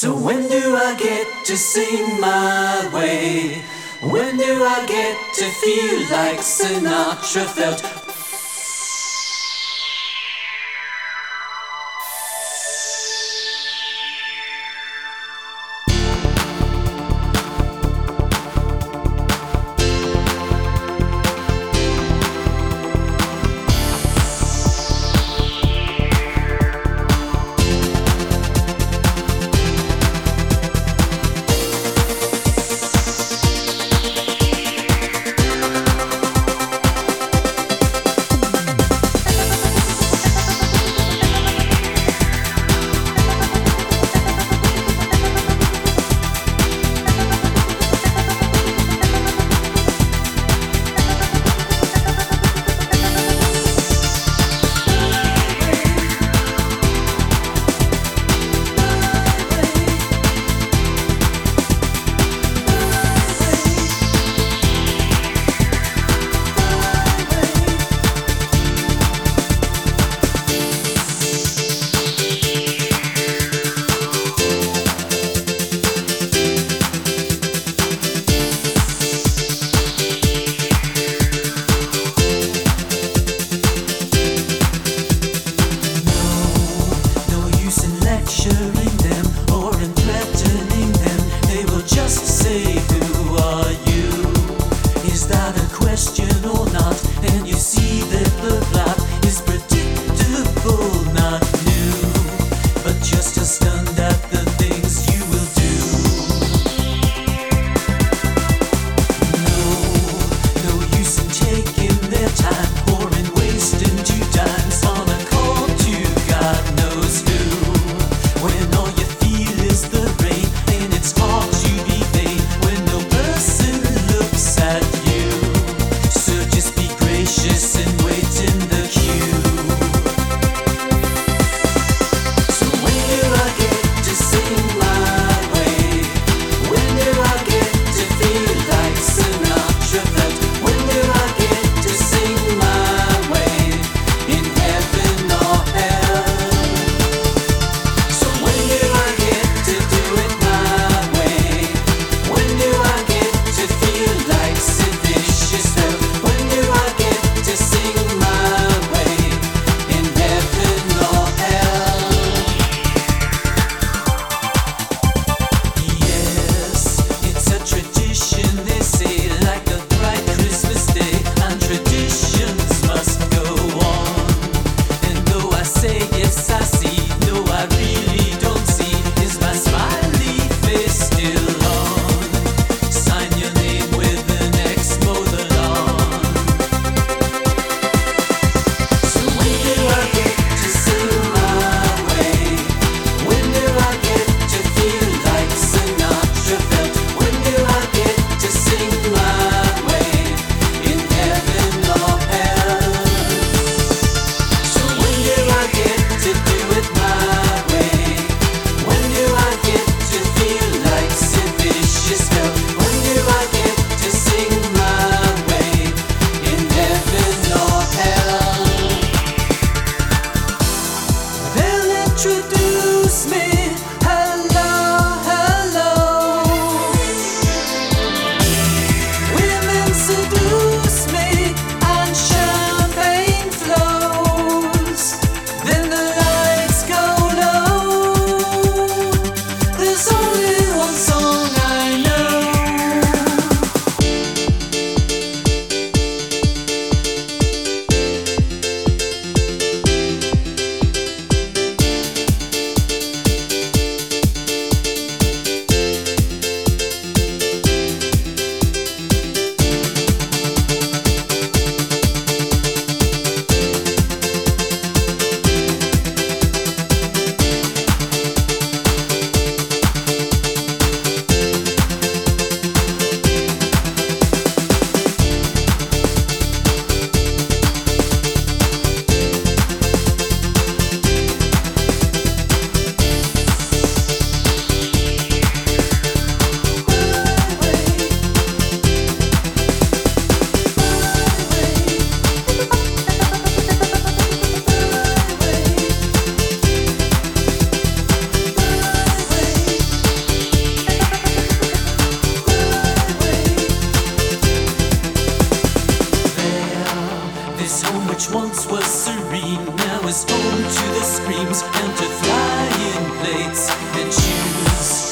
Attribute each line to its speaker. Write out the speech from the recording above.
Speaker 1: So when do I get to sing my way? When do I get to feel like Sinatra felt? introduce me. once was serene now is home to the screams and to flying plates and shoes.